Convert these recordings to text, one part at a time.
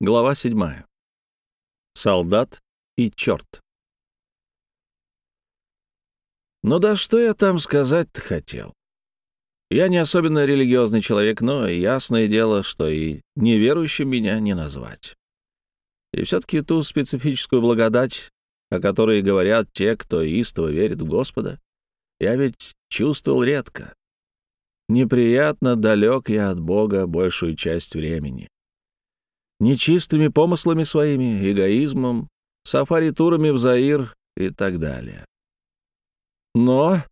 Глава 7. Солдат и черт. Ну да что я там сказать-то хотел? Я не особенно религиозный человек, но ясное дело, что и неверующим меня не назвать. И все-таки ту специфическую благодать, о которой говорят те, кто истово верит в Господа, я ведь чувствовал редко. Неприятно далек я от Бога большую часть времени нечистыми помыслами своими, эгоизмом, сафари-турами в Заир и так далее. Но,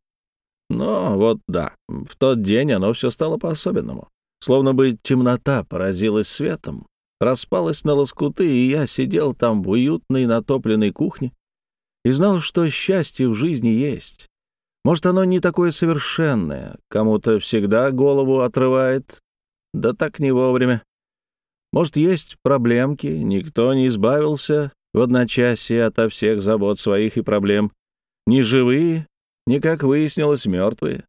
но вот да, в тот день оно все стало по-особенному. Словно бы темнота поразилась светом, распалась на лоскуты, и я сидел там в уютной натопленной кухне и знал, что счастье в жизни есть. Может, оно не такое совершенное, кому-то всегда голову отрывает, да так не вовремя. Может, есть проблемки, никто не избавился в одночасье ото всех забот своих и проблем. Ни живые, ни, как выяснилось, мертвые.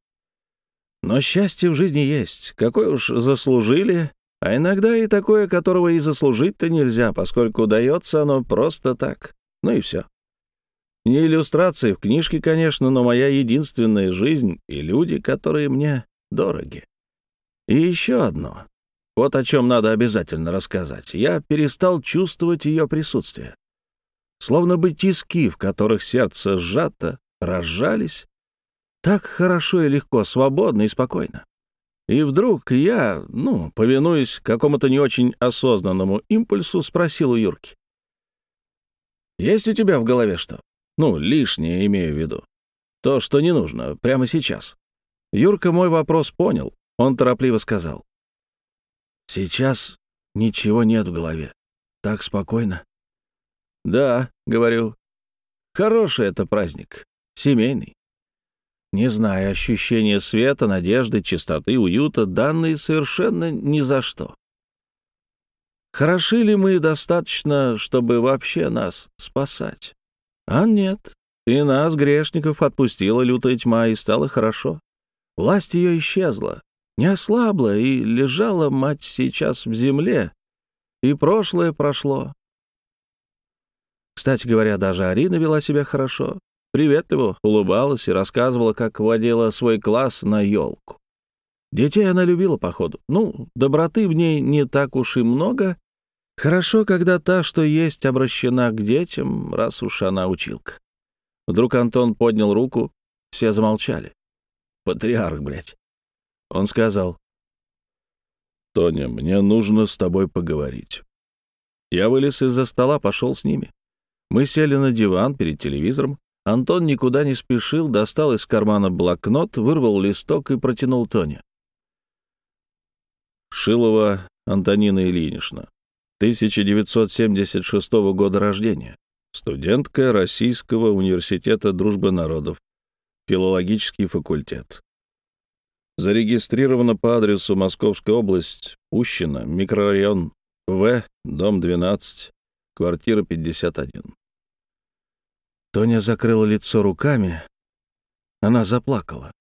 Но счастье в жизни есть, какое уж заслужили, а иногда и такое, которого и заслужить-то нельзя, поскольку дается оно просто так. Ну и все. Не иллюстрации в книжке, конечно, но моя единственная жизнь и люди, которые мне дороги. И еще одно. Вот о чем надо обязательно рассказать. Я перестал чувствовать ее присутствие. Словно бы тиски, в которых сердце сжато, разжались. Так хорошо и легко, свободно и спокойно. И вдруг я, ну, повинуясь какому-то не очень осознанному импульсу, спросил у Юрки. «Есть у тебя в голове что? Ну, лишнее имею в виду. То, что не нужно, прямо сейчас». Юрка мой вопрос понял. Он торопливо сказал. Сейчас ничего нет в голове. Так спокойно. Да, говорю. Хороший это праздник. Семейный. Не знаю, ощущение света, надежды, чистоты, уюта, данные совершенно ни за что. Хороши ли мы достаточно, чтобы вообще нас спасать? А нет. И нас, грешников, отпустила лютая тьма, и стало хорошо. Власть ее исчезла не ослабла, и лежала мать сейчас в земле, и прошлое прошло. Кстати говоря, даже Арина вела себя хорошо, приветливо улыбалась и рассказывала, как водила свой класс на елку. Детей она любила, походу. Ну, доброты в ней не так уж и много. Хорошо, когда та, что есть, обращена к детям, раз уж она училка. Вдруг Антон поднял руку, все замолчали. Патриарх, блядь. Он сказал, «Тоня, мне нужно с тобой поговорить». Я вылез из-за стола, пошел с ними. Мы сели на диван перед телевизором. Антон никуда не спешил, достал из кармана блокнот, вырвал листок и протянул Тоне. Шилова Антонина Ильинична, 1976 года рождения, студентка Российского университета дружбы народов, филологический факультет. Зарегистрировано по адресу Московская область, Пущино, микрорайон В, дом 12, квартира 51. Тоня закрыла лицо руками. Она заплакала.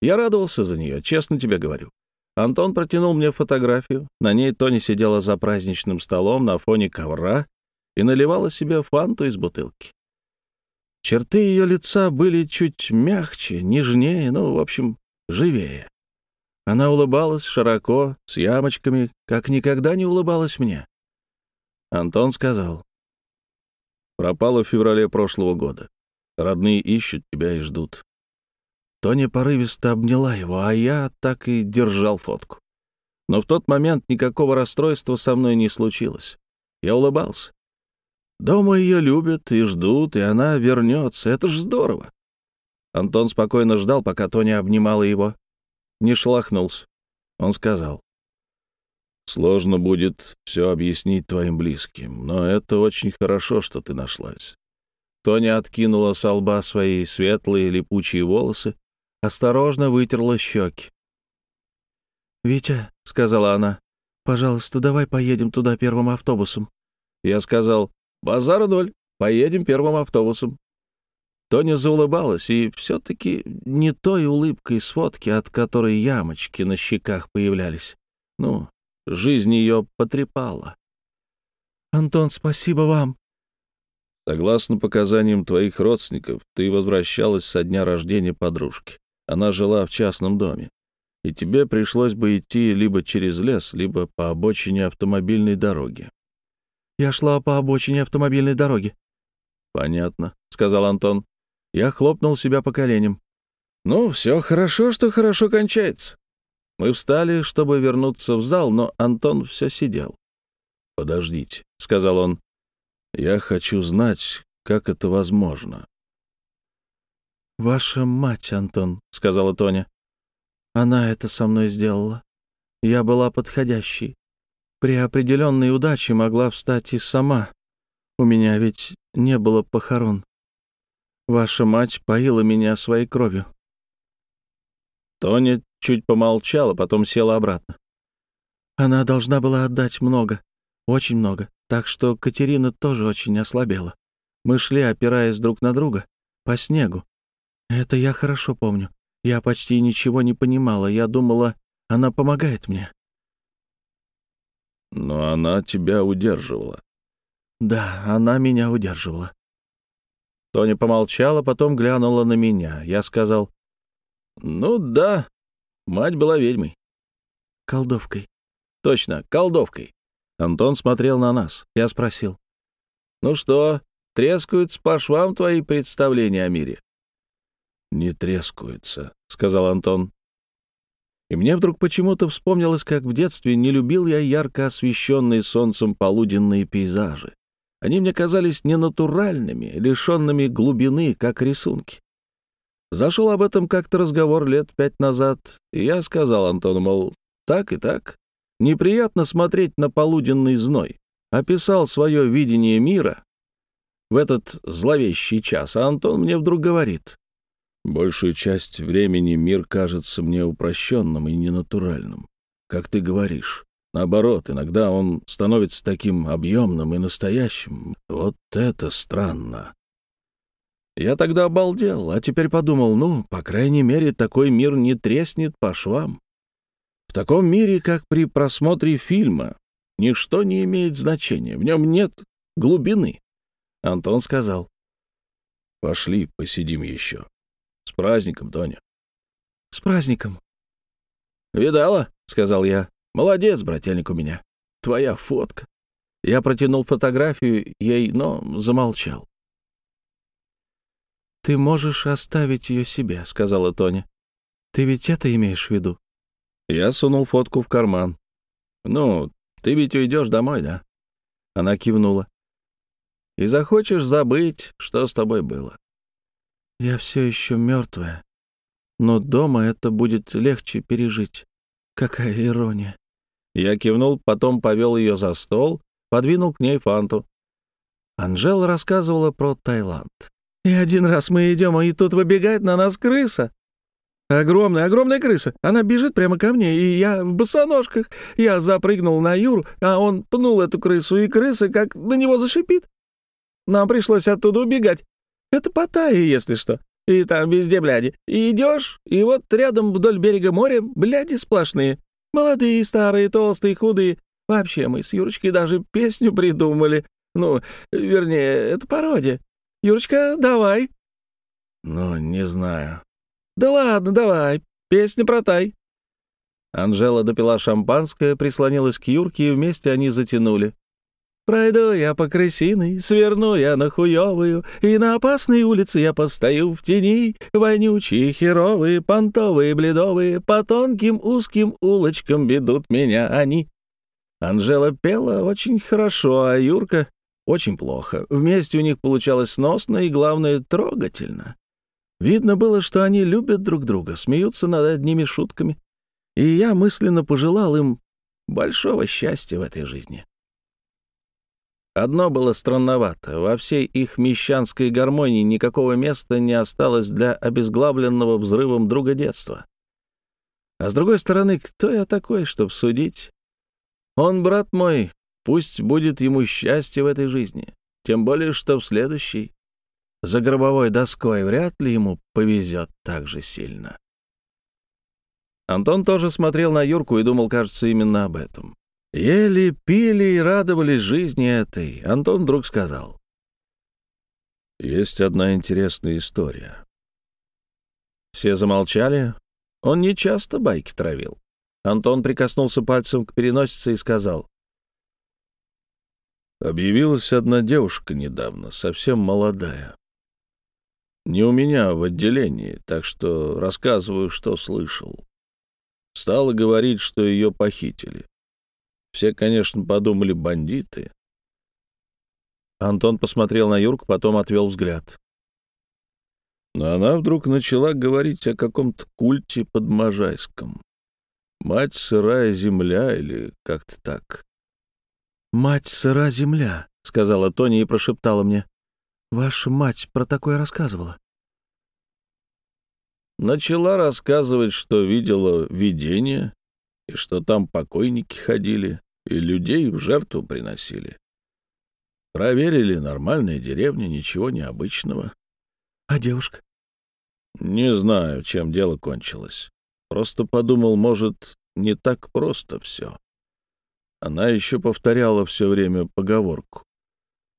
Я радовался за нее, честно тебе говорю. Антон протянул мне фотографию. На ней Тоня сидела за праздничным столом на фоне ковра и наливала себе фанту из бутылки. Черты ее лица были чуть мягче, нежнее, ну, в общем, живее. Она улыбалась широко, с ямочками, как никогда не улыбалась мне. Антон сказал. «Пропала в феврале прошлого года. Родные ищут тебя и ждут». Тоня порывисто обняла его, а я так и держал фотку. Но в тот момент никакого расстройства со мной не случилось. Я улыбался. Дома ее любят и ждут, и она вернется. Это ж здорово. Антон спокойно ждал, пока Тоня обнимала его не шелохнулся. Он сказал, «Сложно будет все объяснить твоим близким, но это очень хорошо, что ты нашлась». Тоня откинула с лба свои светлые липучие волосы, осторожно вытерла щеки. «Витя», — сказала она, — «пожалуйста, давай поедем туда первым автобусом». Я сказал, «Базар ноль, поедем первым автобусом». Тоня заулыбалась, и все-таки не той улыбкой с фотки, от которой ямочки на щеках появлялись. Ну, жизнь ее потрепала. Антон, спасибо вам. Согласно показаниям твоих родственников, ты возвращалась со дня рождения подружки. Она жила в частном доме. И тебе пришлось бы идти либо через лес, либо по обочине автомобильной дороги. Я шла по обочине автомобильной дороги. Понятно, сказал Антон. Я хлопнул себя по коленям. Ну, все хорошо, что хорошо кончается. Мы встали, чтобы вернуться в зал, но Антон все сидел. «Подождите», — сказал он. «Я хочу знать, как это возможно». «Ваша мать, Антон», — сказала Тоня. «Она это со мной сделала. Я была подходящей. При определенной удаче могла встать и сама. У меня ведь не было похорон. Ваша мать поила меня своей кровью». Тоня чуть помолчала, потом села обратно. «Она должна была отдать много, очень много, так что Катерина тоже очень ослабела. Мы шли, опираясь друг на друга, по снегу. Это я хорошо помню. Я почти ничего не понимала. Я думала, она помогает мне. Но она тебя удерживала. Да, она меня удерживала. Тоня помолчала, потом глянула на меня. Я сказал, ну да, мать была ведьмой. Колдовкой. Точно, колдовкой. Антон смотрел на нас. Я спросил. «Ну что, трескаются по швам твои представления о мире?» «Не трескаются», — сказал Антон. И мне вдруг почему-то вспомнилось, как в детстве не любил я ярко освещенные солнцем полуденные пейзажи. Они мне казались ненатуральными, лишенными глубины, как рисунки. Зашел об этом как-то разговор лет пять назад, и я сказал Антону, мол, так и так. Неприятно смотреть на полуденный зной. Описал свое видение мира в этот зловещий час, а Антон мне вдруг говорит. Большую часть времени мир кажется мне упрощенным и ненатуральным. Как ты говоришь. Наоборот, иногда он становится таким объемным и настоящим. Вот это странно. Я тогда обалдел, а теперь подумал, ну, по крайней мере, такой мир не треснет по швам. В таком мире, как при просмотре фильма, ничто не имеет значения, в нем нет глубины. Антон сказал, «Пошли, посидим еще. С праздником, Тоня». «С праздником». «Видала?» — сказал я. «Молодец, брательник у меня. Твоя фотка». Я протянул фотографию ей, но замолчал. «Ты можешь оставить ее себе», — сказала Тоня. «Ты ведь это имеешь в виду?» Я сунул фотку в карман. «Ну, ты ведь уйдешь домой, да?» Она кивнула. «И захочешь забыть, что с тобой было». «Я все еще мертвая, но дома это будет легче пережить. Какая ирония!» Я кивнул, потом повел ее за стол, подвинул к ней фанту. Анжела рассказывала про Таиланд. «И один раз мы идем, и тут выбегает на нас крыса. Огромная, огромная крыса. Она бежит прямо ко мне, и я в босоножках. Я запрыгнул на Юру, а он пнул эту крысу, и крыса как на него зашипит. Нам пришлось оттуда убегать. Это Паттайя, если что. И там везде бляди. И идешь, и вот рядом вдоль берега моря бляди сплошные. Молодые, старые, толстые, худые. Вообще мы с Юрочкой даже песню придумали. Ну, вернее, это пародия. Юрочка, давай. Ну, не знаю. «Да ладно, давай, песня про тай». Анжела допила шампанское, прислонилась к Юрке, и вместе они затянули. «Пройду я по крысиной, сверну я на хуёвую, и на опасной улице я постою в тени, вонючие, херовые, понтовые, бледовые, по тонким узким улочкам ведут меня они». Анжела пела очень хорошо, а Юрка — очень плохо. Вместе у них получалось сносно и, главное, трогательно. Видно было, что они любят друг друга, смеются над одними шутками, и я мысленно пожелал им большого счастья в этой жизни. Одно было странновато. Во всей их мещанской гармонии никакого места не осталось для обезглавленного взрывом друга детства. А с другой стороны, кто я такой, чтобы судить? Он, брат мой, пусть будет ему счастье в этой жизни, тем более, что в следующей за гробовой доской вряд ли ему повезет так же сильно. Антон тоже смотрел на Юрку и думал, кажется, именно об этом. Ели, пили и радовались жизни этой. Антон вдруг сказал. Есть одна интересная история. Все замолчали. Он не часто байки травил. Антон прикоснулся пальцем к переносице и сказал. Объявилась одна девушка недавно, совсем молодая. Не у меня в отделении, так что рассказываю, что слышал. Стала говорить, что ее похитили. Все, конечно, подумали бандиты. Антон посмотрел на Юрку, потом отвел взгляд. Но она вдруг начала говорить о каком-то культе под Можайском. Мать сырая земля или как-то так. «Мать сыра земля», — сказала Тони и прошептала мне. «Ваша мать про такое рассказывала». Начала рассказывать, что видела видение, и что там покойники ходили, и людей в жертву приносили. Проверили, нормальная деревня, ничего необычного. А девушка? Не знаю, чем дело кончилось. Просто подумал, может, не так просто все. Она еще повторяла все время поговорку.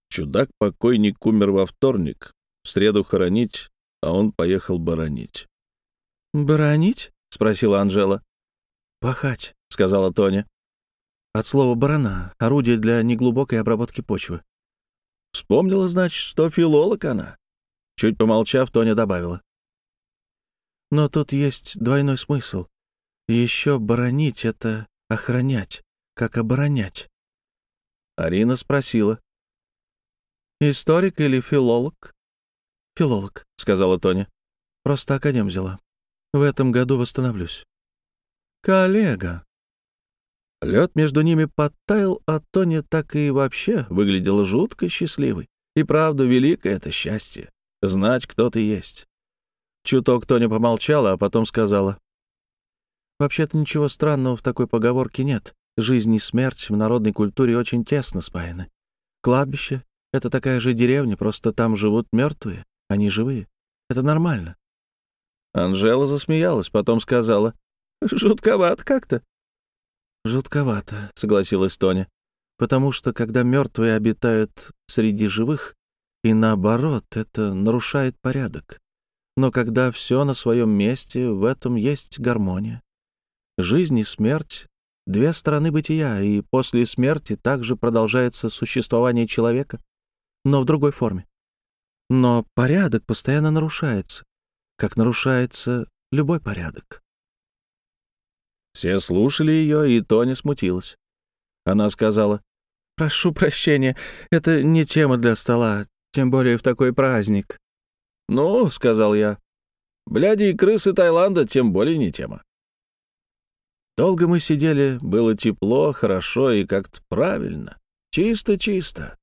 Чудак-покойник умер во вторник, в среду хоронить, а он поехал баронить. «Баронить?» — спросила Анжела. «Пахать», — сказала Тоня. От слова «барана» — орудие для неглубокой обработки почвы. Вспомнила, значит, что филолог она. Чуть помолчав, Тоня добавила. Но тут есть двойной смысл. Еще баронить — это охранять, как оборонять. Арина спросила. «Историк или филолог?» «Филолог», — сказала Тоня. «Просто академ взяла. В этом году восстановлюсь». «Коллега», Лед между ними подтаял, а Тоня так и вообще выглядела жутко счастливой. И правда, великое это счастье — знать, кто ты есть. Чуток Тоня помолчала, а потом сказала. «Вообще-то ничего странного в такой поговорке нет. Жизнь и смерть в народной культуре очень тесно спаяны. Кладбище — это такая же деревня, просто там живут мертвые, а не живые. Это нормально». Анжела засмеялась, потом сказала. «Жутковато как-то. «Жутковато», — согласилась Тоня, «потому что, когда мертвые обитают среди живых, и наоборот, это нарушает порядок. Но когда все на своем месте, в этом есть гармония. Жизнь и смерть — две стороны бытия, и после смерти также продолжается существование человека, но в другой форме. Но порядок постоянно нарушается, как нарушается любой порядок. Все слушали ее, и Тоня смутилась. Она сказала, «Прошу прощения, это не тема для стола, тем более в такой праздник». «Ну», — сказал я, — «бляди и крысы Таиланда тем более не тема». Долго мы сидели, было тепло, хорошо и как-то правильно. Чисто-чисто.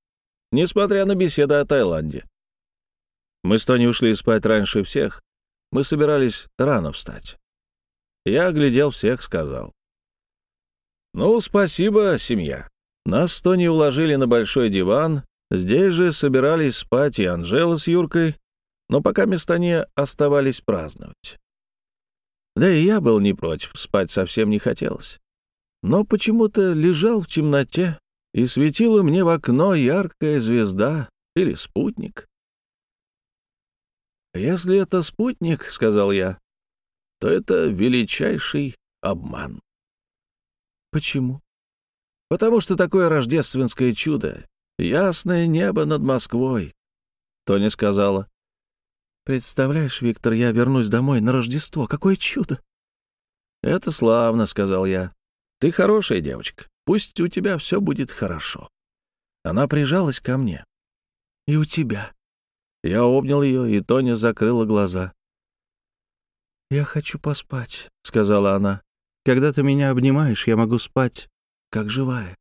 Несмотря на беседы о Таиланде. Мы с Тони ушли спать раньше всех. Мы собирались рано встать. Я оглядел всех, сказал. «Ну, спасибо, семья». Нас с Тони уложили на большой диван. Здесь же собирались спать и Анжела с Юркой, но пока места не оставались праздновать. Да и я был не против, спать совсем не хотелось. Но почему-то лежал в темноте, и светила мне в окно яркая звезда или спутник. «Если это спутник, — сказал я, то это величайший обман. Почему? Потому что такое рождественское чудо, ясное небо над Москвой. Тоня сказала. «Представляешь, Виктор, я вернусь домой на Рождество. Какое чудо!» «Это славно», — сказал я. «Ты хорошая девочка. Пусть у тебя все будет хорошо». Она прижалась ко мне. «И у тебя». Я обнял ее, и Тоня закрыла глаза. «Я хочу поспать», — сказала она. «Когда ты меня обнимаешь, я могу спать, как живая».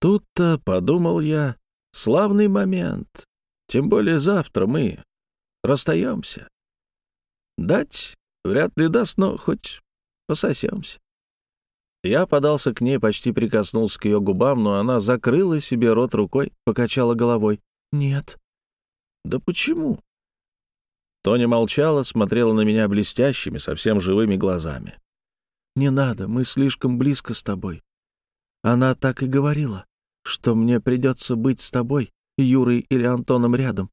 Тут-то, подумал я, славный момент. Тем более завтра мы расстаемся. Дать вряд ли даст, но хоть пососемся. Я подался к ней, почти прикоснулся к ее губам, но она закрыла себе рот рукой, покачала головой. «Нет». «Да почему?» Тоня молчала, смотрела на меня блестящими, совсем живыми глазами. «Не надо, мы слишком близко с тобой. Она так и говорила, что мне придется быть с тобой, Юрой или Антоном рядом,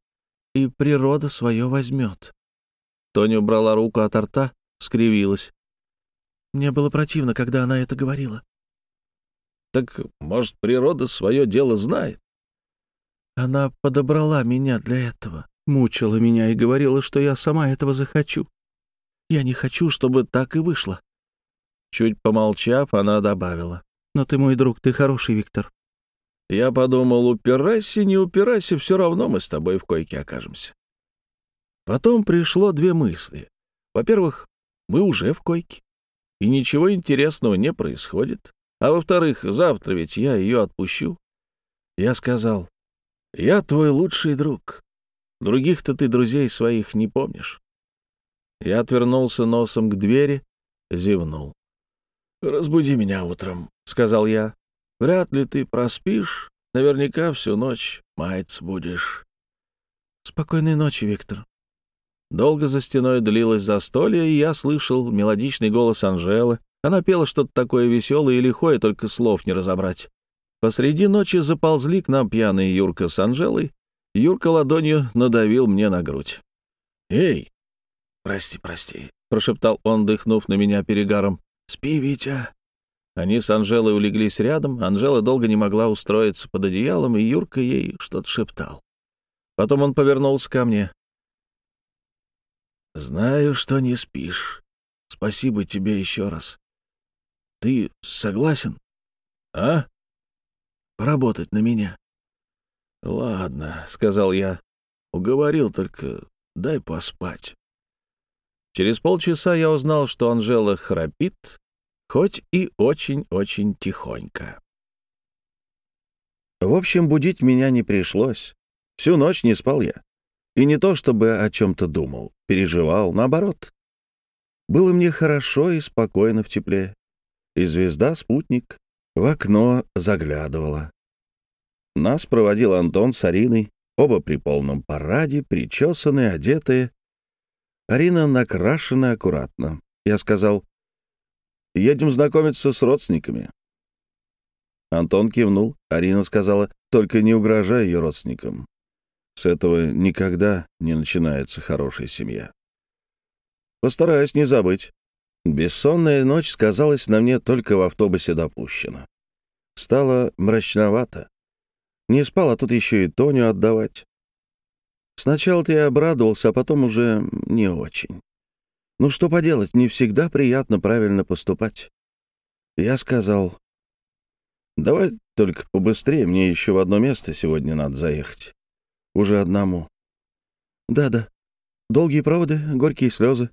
и природа свое возьмет. Тоня убрала руку от рта, скривилась. Мне было противно, когда она это говорила. Так, может, природа свое дело знает? Она подобрала меня для этого, мучила меня и говорила, что я сама этого захочу. Я не хочу, чтобы так и вышло. Чуть помолчав, она добавила. «Но ты мой друг, ты хороший, Виктор». Я подумал, упирайся, не упирайся, все равно мы с тобой в койке окажемся. Потом пришло две мысли. Во-первых, мы уже в койке, и ничего интересного не происходит. А во-вторых, завтра ведь я ее отпущу. Я сказал, я твой лучший друг. Других-то ты друзей своих не помнишь. Я отвернулся носом к двери, зевнул. «Разбуди меня утром», — сказал я. «Вряд ли ты проспишь. Наверняка всю ночь маяться будешь». «Спокойной ночи, Виктор». Долго за стеной длилось застолье, и я слышал мелодичный голос Анжелы. Она пела что-то такое веселое и лихое, только слов не разобрать. Посреди ночи заползли к нам пьяные Юрка с Анжелой. Юрка ладонью надавил мне на грудь. «Эй!» «Прости, прости», — прошептал он, дыхнув на меня перегаром. «Спи, Витя». Они с Анжелой улеглись рядом. Анжела долго не могла устроиться под одеялом, и Юрка ей что-то шептал. Потом он повернулся ко мне. «Знаю, что не спишь. Спасибо тебе еще раз. Ты согласен? А? Поработать на меня. Ладно, сказал я. Уговорил, только дай поспать. Через полчаса я узнал, что Анжела храпит, хоть и очень-очень тихонько. В общем, будить меня не пришлось. Всю ночь не спал я. И не то чтобы о чем-то думал, переживал, наоборот. Было мне хорошо и спокойно в тепле и звезда-спутник в окно заглядывала. Нас проводил Антон с Ариной, оба при полном параде, причесанные, одетые. Арина накрашена аккуратно. Я сказал, «Едем знакомиться с родственниками». Антон кивнул. Арина сказала, «Только не угрожай ее родственникам. С этого никогда не начинается хорошая семья». «Постараюсь не забыть». Бессонная ночь сказалась на мне только в автобусе допущена. Стало мрачновато. Не спал, а тут еще и Тоню отдавать. Сначала-то я обрадовался, а потом уже не очень. Ну что поделать, не всегда приятно правильно поступать. Я сказал, давай только побыстрее, мне еще в одно место сегодня надо заехать. Уже одному. Да-да, долгие проводы, горькие слезы.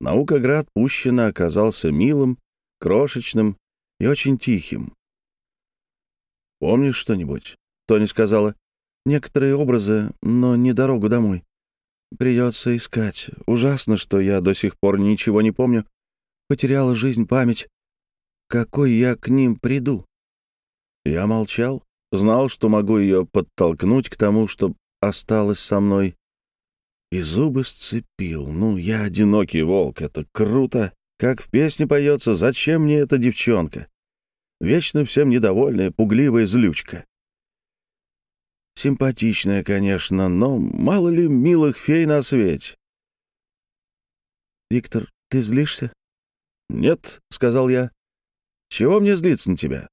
Наукоград Пущино оказался милым, крошечным и очень тихим. «Помнишь что-нибудь?» — Тони сказала. «Некоторые образы, но не дорогу домой. Придется искать. Ужасно, что я до сих пор ничего не помню. Потеряла жизнь, память. Какой я к ним приду?» Я молчал, знал, что могу ее подтолкнуть к тому, чтобы осталась со мной и зубы сцепил. Ну, я одинокий волк, это круто. Как в песне поется «Зачем мне эта девчонка?» Вечно всем недовольная, пугливая злючка. Симпатичная, конечно, но мало ли милых фей на свете. «Виктор, ты злишься?» «Нет», — сказал я. «Чего мне злиться на тебя?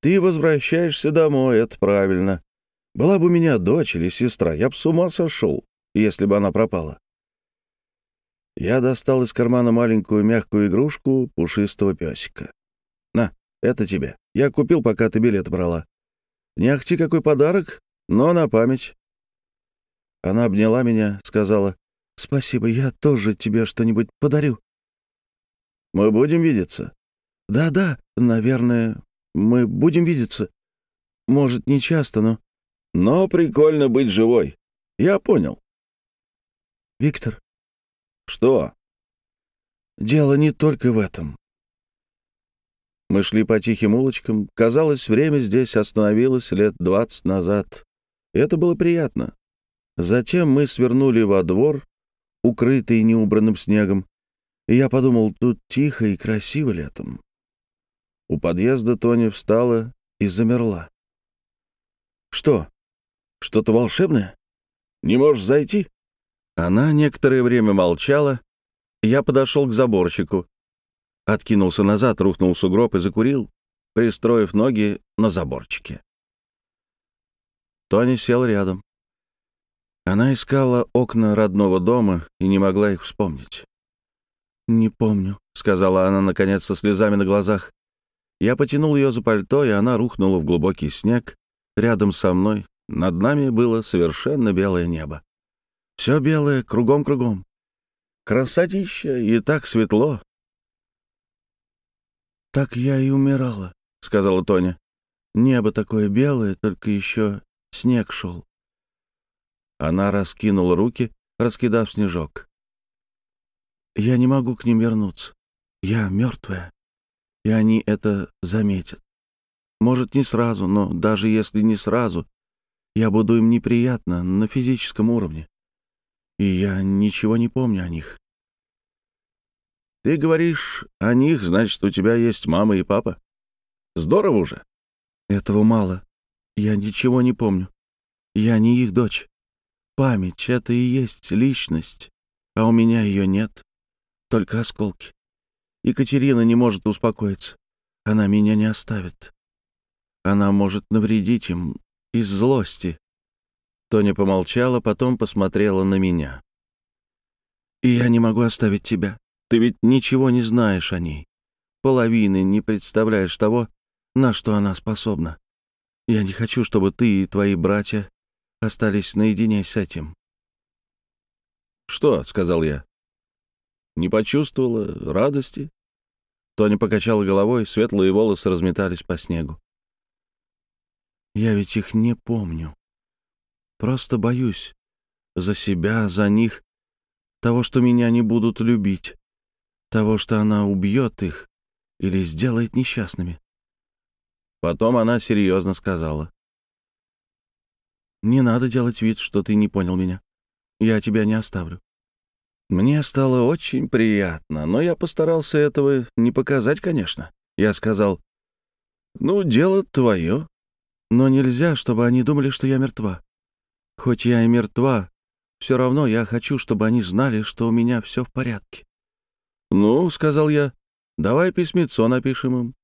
Ты возвращаешься домой, это правильно. Была бы у меня дочь или сестра, я б с ума сошел если бы она пропала. Я достал из кармана маленькую мягкую игрушку пушистого песика. «На, это тебе. Я купил, пока ты билет брала. Не ахти какой подарок, но на память». Она обняла меня, сказала, «Спасибо, я тоже тебе что-нибудь подарю». «Мы будем видеться?» «Да-да, наверное, мы будем видеться. Может, не часто, но...» «Но прикольно быть живой. Я понял. Виктор. Что? Дело не только в этом. Мы шли по тихим улочкам. Казалось, время здесь остановилось лет двадцать назад. И это было приятно. Затем мы свернули во двор, укрытый неубранным снегом, и я подумал, тут тихо и красиво летом. У подъезда Тони встала и замерла. «Что? Что-то волшебное? Не можешь зайти?» Она некоторое время молчала. Я подошел к заборчику. Откинулся назад, рухнул в сугроб и закурил, пристроив ноги на заборчике. Тони сел рядом. Она искала окна родного дома и не могла их вспомнить. «Не помню», — сказала она, наконец, со слезами на глазах. Я потянул ее за пальто, и она рухнула в глубокий снег. Рядом со мной над нами было совершенно белое небо. Все белое, кругом-кругом. Красотища, и так светло. «Так я и умирала», — сказала Тоня. «Небо такое белое, только еще снег шел». Она раскинула руки, раскидав снежок. «Я не могу к ним вернуться. Я мертвая, и они это заметят. Может, не сразу, но даже если не сразу, я буду им неприятна на физическом уровне и я ничего не помню о них. Ты говоришь о них, значит, у тебя есть мама и папа. Здорово уже. Этого мало. Я ничего не помню. Я не их дочь. Память — это и есть личность, а у меня ее нет. Только осколки. Екатерина не может успокоиться. Она меня не оставит. Она может навредить им из злости, Тоня помолчала, потом посмотрела на меня. «И я не могу оставить тебя. Ты ведь ничего не знаешь о ней. Половины не представляешь того, на что она способна. Я не хочу, чтобы ты и твои братья остались наедине с этим». «Что?» — сказал я. «Не почувствовала радости?» Тоня покачала головой, светлые волосы разметались по снегу. «Я ведь их не помню. Просто боюсь. За себя, за них. Того, что меня не будут любить. Того, что она убьет их или сделает несчастными. Потом она серьезно сказала. «Не надо делать вид, что ты не понял меня. Я тебя не оставлю». Мне стало очень приятно, но я постарался этого не показать, конечно. Я сказал, «Ну, дело твое, но нельзя, чтобы они думали, что я мертва. Хоть я и мертва, все равно я хочу, чтобы они знали, что у меня все в порядке. «Ну, — сказал я, — давай письмецо напишем им.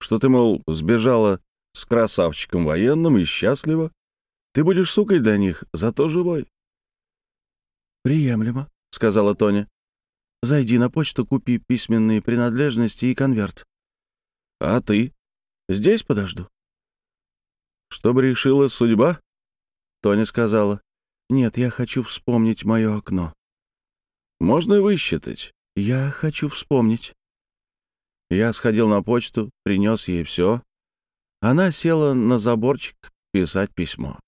Что ты, мол, сбежала с красавчиком военным и счастлива. Ты будешь сукой для них, зато живой». «Приемлемо», — сказала Тоня. «Зайди на почту, купи письменные принадлежности и конверт». «А ты?» «Здесь подожду». «Чтобы решила судьба?» Тоня сказала, «Нет, я хочу вспомнить мое окно». «Можно высчитать?» «Я хочу вспомнить». Я сходил на почту, принес ей все. Она села на заборчик писать письмо.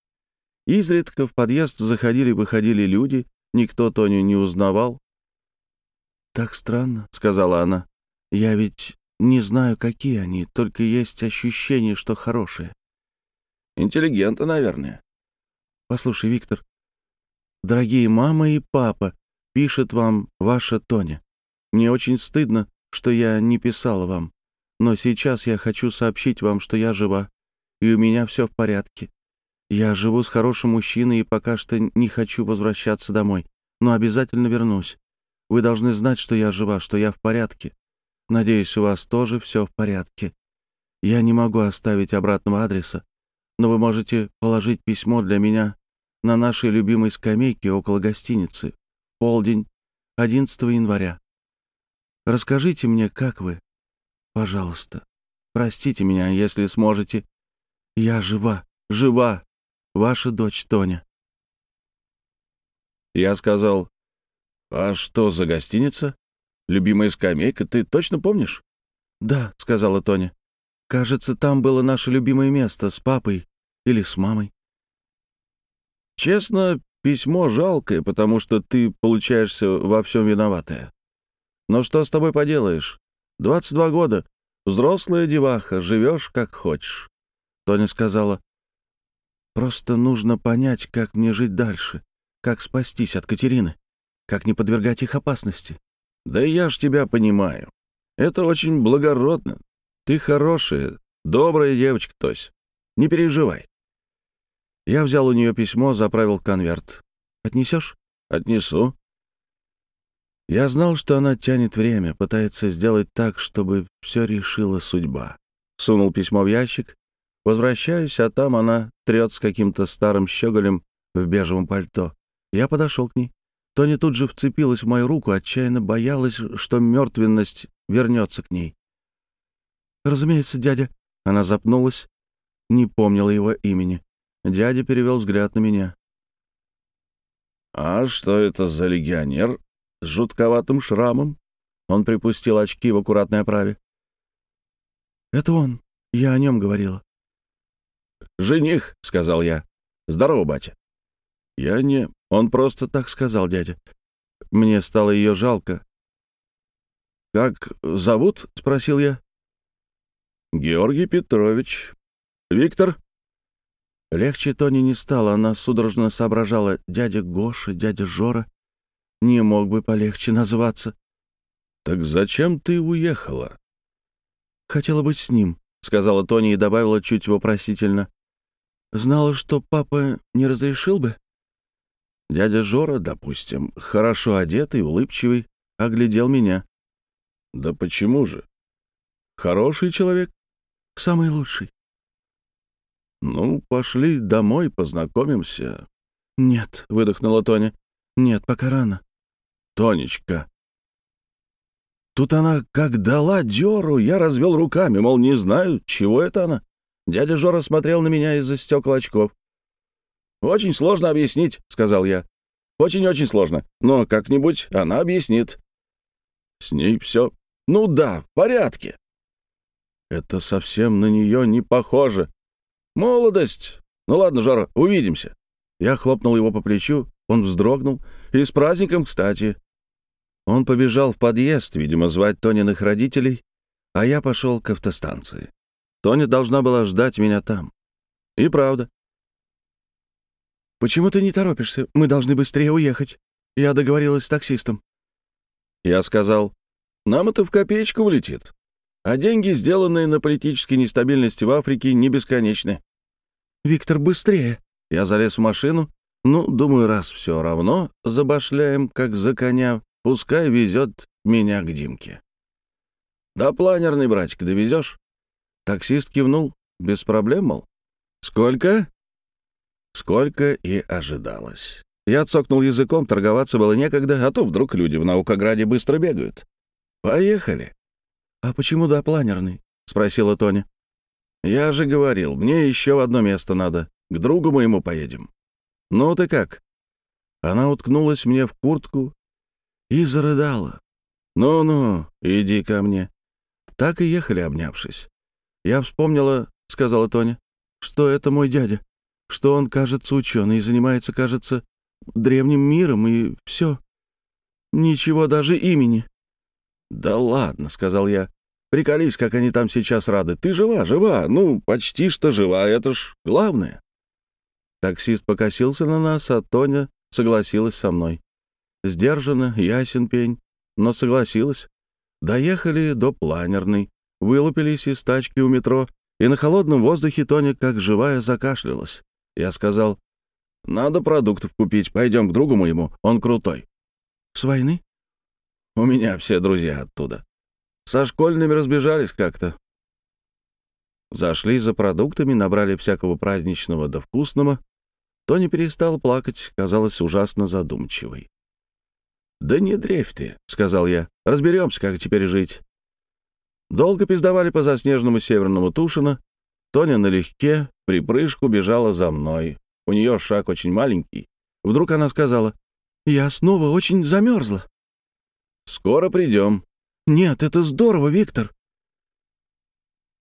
Изредка в подъезд заходили-выходили люди, никто Тоню не узнавал. «Так странно», — сказала она. «Я ведь не знаю, какие они, только есть ощущение, что хорошие». «Интеллигенты, наверное». Послушай, Виктор, дорогие мама и папа, пишет вам ваша Тоня. Мне очень стыдно, что я не писала вам, но сейчас я хочу сообщить вам, что я жива, и у меня все в порядке. Я живу с хорошим мужчиной и пока что не хочу возвращаться домой, но обязательно вернусь. Вы должны знать, что я жива, что я в порядке. Надеюсь, у вас тоже все в порядке. Я не могу оставить обратного адреса, но вы можете положить письмо для меня на нашей любимой скамейке около гостиницы. Полдень, 11 января. Расскажите мне, как вы. Пожалуйста, простите меня, если сможете. Я жива, жива. Ваша дочь Тоня. Я сказал, «А что за гостиница? Любимая скамейка, ты точно помнишь?» «Да», — сказала Тоня. Кажется, там было наше любимое место с папой или с мамой. Честно, письмо жалкое, потому что ты получаешься во всем виноватая. Но что с тобой поделаешь? 22 года, взрослая деваха, живешь как хочешь. Тоня сказала, просто нужно понять, как мне жить дальше, как спастись от Катерины, как не подвергать их опасности. Да я ж тебя понимаю. Это очень благородно. Ты хорошая, добрая девочка, Тось. Не переживай. Я взял у нее письмо, заправил конверт. Отнесешь? Отнесу. Я знал, что она тянет время, пытается сделать так, чтобы все решила судьба. Сунул письмо в ящик, возвращаюсь, а там она трет с каким-то старым щеголем в бежевом пальто. Я подошел к ней. Тони тут же вцепилась в мою руку, отчаянно боялась, что мертвенность вернется к ней. «Разумеется, дядя». Она запнулась, не помнила его имени. Дядя перевел взгляд на меня. «А что это за легионер с жутковатым шрамом?» Он припустил очки в аккуратной оправе. «Это он. Я о нем говорила». «Жених», — сказал я. «Здорово, батя». «Я не...» Он просто так сказал, дядя. Мне стало ее жалко. «Как зовут?» — спросил я. «Георгий Петрович. Виктор?» Легче Тони не стало, она судорожно соображала. Дядя Гоша, дядя Жора. Не мог бы полегче назваться. «Так зачем ты уехала?» «Хотела быть с ним», — сказала Тони и добавила чуть вопросительно. «Знала, что папа не разрешил бы?» Дядя Жора, допустим, хорошо одетый, улыбчивый, оглядел меня. «Да почему же? Хороший человек?» «Самый лучший». «Ну, пошли домой, познакомимся». «Нет», — выдохнула Тоня. «Нет, пока рано». «Тонечка». Тут она как дала дёру, я развел руками, мол, не знаю, чего это она. Дядя Жора смотрел на меня из-за стекла очков. «Очень сложно объяснить», — сказал я. «Очень-очень сложно, но как-нибудь она объяснит». «С ней все...» «Ну да, в порядке». «Это совсем на нее не похоже. Молодость. Ну ладно, Жора, увидимся». Я хлопнул его по плечу, он вздрогнул. «И с праздником, кстати». Он побежал в подъезд, видимо, звать Тониных родителей, а я пошел к автостанции. Тоня должна была ждать меня там. И правда, «Почему ты не торопишься? Мы должны быстрее уехать. Я договорилась с таксистом». Я сказал, «Нам это в копеечку влетит. А деньги, сделанные на политической нестабильности в Африке, не бесконечны». «Виктор, быстрее!» Я залез в машину. Ну, думаю, раз все равно забашляем, как за коня, пускай везет меня к Димке. «Да планерный, братик, довезешь?» Таксист кивнул. «Без проблем, мол». «Сколько?» Сколько и ожидалось. Я цокнул языком, торговаться было некогда, а то вдруг люди в Наукограде быстро бегают. «Поехали». «А почему да планерный?» — спросила Тоня. «Я же говорил, мне еще в одно место надо. К другу моему поедем». «Ну ты как?» Она уткнулась мне в куртку и зарыдала. «Ну-ну, иди ко мне». Так и ехали, обнявшись. «Я вспомнила», — сказала Тоня, — «что это мой дядя что он, кажется, ученый и занимается, кажется, древним миром, и все. Ничего даже имени. «Да ладно», — сказал я. «Приколись, как они там сейчас рады. Ты жива, жива, ну, почти что жива, это ж главное». Таксист покосился на нас, а Тоня согласилась со мной. Сдержанно, ясен пень, но согласилась. Доехали до планерной, вылупились из тачки у метро, и на холодном воздухе Тоня, как живая, закашлялась. Я сказал, «Надо продуктов купить, пойдем к другу моему, он крутой». «С войны?» «У меня все друзья оттуда. Со школьными разбежались как-то». Зашли за продуктами, набрали всякого праздничного да вкусного. Тони перестал плакать, казалось ужасно задумчивой. «Да не дрейф ты», — сказал я. «Разберемся, как теперь жить». Долго пиздовали по заснеженному северному Тушино. Тоня налегке, припрыжку бежала за мной. У нее шаг очень маленький. Вдруг она сказала, «Я снова очень замерзла». «Скоро придем». «Нет, это здорово, Виктор».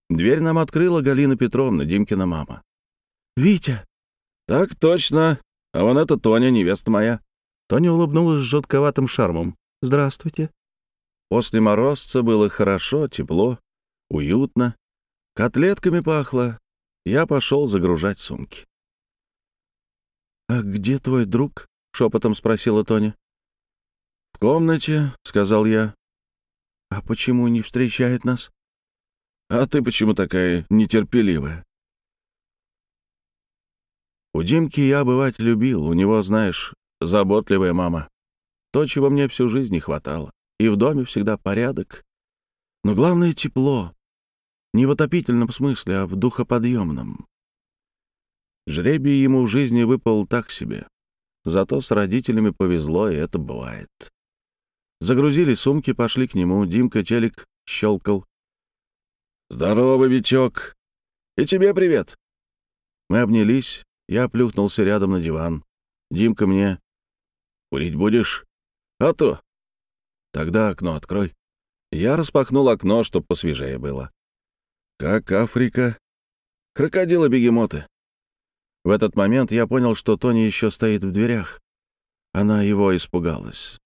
Дверь нам открыла Галина Петровна, Димкина мама. «Витя!» «Так точно. А вон это Тоня, невеста моя». Тоня улыбнулась с жутковатым шармом. «Здравствуйте». После морозца было хорошо, тепло, уютно. Котлетками пахло, я пошел загружать сумки. «А где твой друг?» — шепотом спросила Тоня. «В комнате», — сказал я. «А почему не встречает нас?» А ты почему такая нетерпеливая?» У Димки я бывать любил, у него, знаешь, заботливая мама. То, чего мне всю жизнь не хватало. И в доме всегда порядок. Но главное — тепло. Не в отопительном смысле, а в духоподъемном. Жребий ему в жизни выпал так себе. Зато с родителями повезло, и это бывает. Загрузили сумки, пошли к нему. Димка телек щелкал. «Здорово, Витек! И тебе привет!» Мы обнялись, я плюхнулся рядом на диван. Димка мне... «Курить будешь?» «А то!» «Тогда окно открой». Я распахнул окно, чтоб посвежее было. «Как Африка?» «Крокодилы-бегемоты». В этот момент я понял, что Тони еще стоит в дверях. Она его испугалась.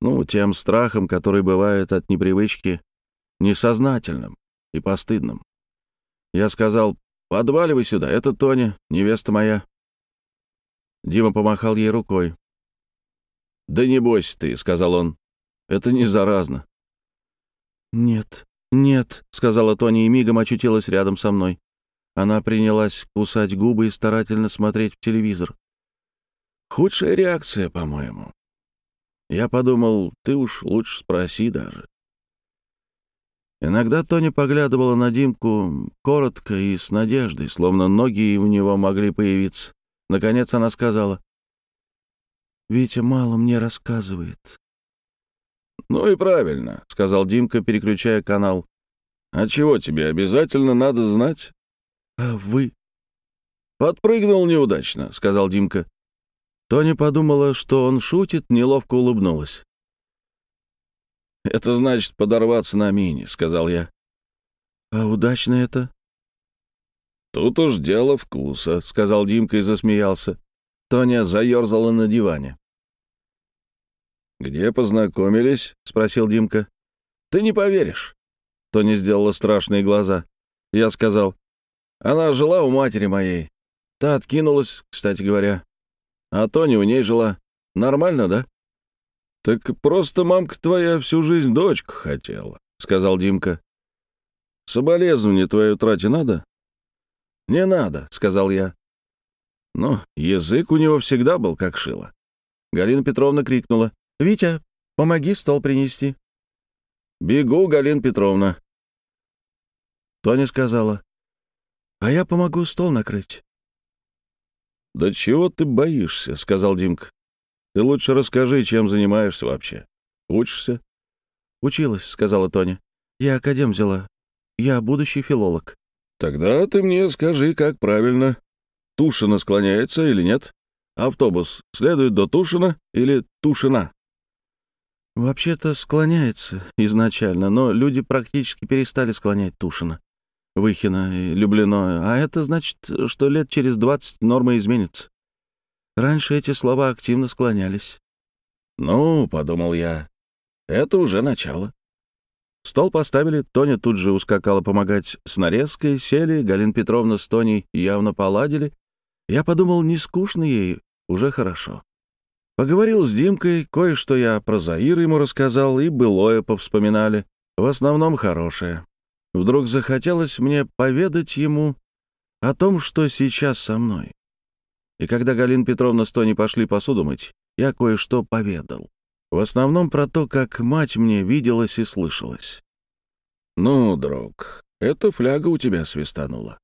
Ну, тем страхом, который бывает от непривычки, несознательным и постыдным. Я сказал «Подваливай сюда, это Тоня, невеста моя». Дима помахал ей рукой. «Да не бойся ты», — сказал он. «Это не заразно». «Нет, нет», — сказала Тоня и мигом очутилась рядом со мной. Она принялась кусать губы и старательно смотреть в телевизор. Худшая реакция, по-моему. Я подумал, ты уж лучше спроси даже. Иногда Тоня поглядывала на Димку коротко и с надеждой, словно ноги у него могли появиться. Наконец она сказала, «Витя мало мне рассказывает». «Ну и правильно», — сказал Димка, переключая канал. «А чего тебе обязательно надо знать?» «А вы?» «Подпрыгнул неудачно», — сказал Димка. Тоня подумала, что он шутит, неловко улыбнулась. «Это значит подорваться на мине», — сказал я. «А удачно это?» «Тут уж дело вкуса», — сказал Димка и засмеялся. Тоня заерзала на диване. «Где познакомились?» — спросил Димка. «Ты не поверишь». Тоня сделала страшные глаза. Я сказал, «Она жила у матери моей. Та откинулась, кстати говоря. А Тоня у ней жила. Нормально, да?» «Так просто мамка твоя всю жизнь дочку хотела», — сказал Димка. «Соболезнование твоей утрате надо?» «Не надо», — сказал я. Но язык у него всегда был как шило. Галина Петровна крикнула. «Витя, помоги стол принести». «Бегу, Галина Петровна». Тоня сказала. «А я помогу стол накрыть». «Да чего ты боишься?» — сказал Димка. Ты лучше расскажи, чем занимаешься вообще. Учишься?» «Училась», — сказала Тоня. «Я академ взяла. Я будущий филолог». «Тогда ты мне скажи, как правильно. Тушина склоняется или нет? Автобус следует до Тушина или Тушина?» «Вообще-то склоняется изначально, но люди практически перестали склонять Тушина, Выхина и Люблено, а это значит, что лет через двадцать норма изменится. Раньше эти слова активно склонялись. «Ну, — подумал я, — это уже начало». Стол поставили, Тоня тут же ускакала помогать с нарезкой, сели, Галина Петровна с Тоней явно поладили. Я подумал, не скучно ей, уже хорошо. Поговорил с Димкой, кое-что я про Заир ему рассказал, и былое повспоминали, в основном хорошее. Вдруг захотелось мне поведать ему о том, что сейчас со мной. И когда Галина Петровна с Тони пошли посуду мыть, я кое-что поведал. В основном про то, как мать мне виделась и слышалась. «Ну, друг, эта фляга у тебя свистанула.